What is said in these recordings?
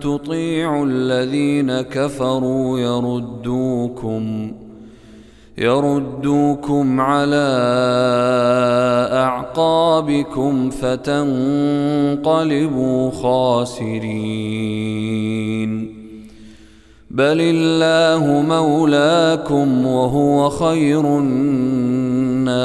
تطيعوا الذين كفروا يردوكم يردوكم على أعقابكم فتنقلبوا خاسرين. بل الله مولاكم وهو خير الناصرين.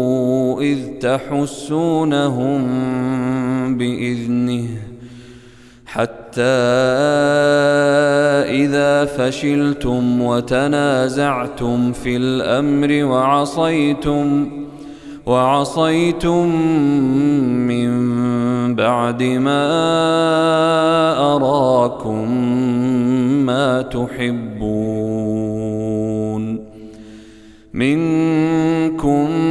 إذ تحسونهم بإذنه حتى إذا فشلتم وتنازعتم في الأمر وعصيتم وعصيتم من بعد ما أراكم ما تحبون منكم من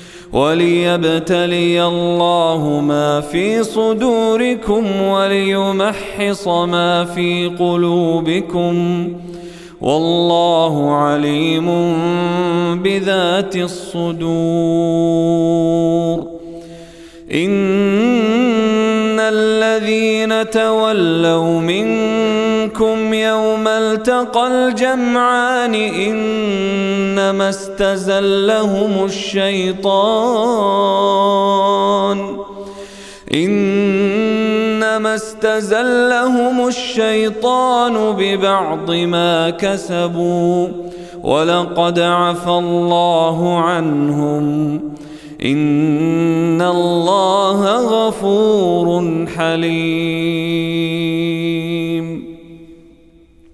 وليبتلي الله ما في صدوركم وليمحص ما في قلوبكم والله عليم بذات الصدور. إن الذين تولوا منكم يوم التقى الجمعان إنما استزلهم الشيطان. إنما استزلهم الشيطان ببعض ما كسبوا ولقد عفى الله عنهم. إن الله غفور حليم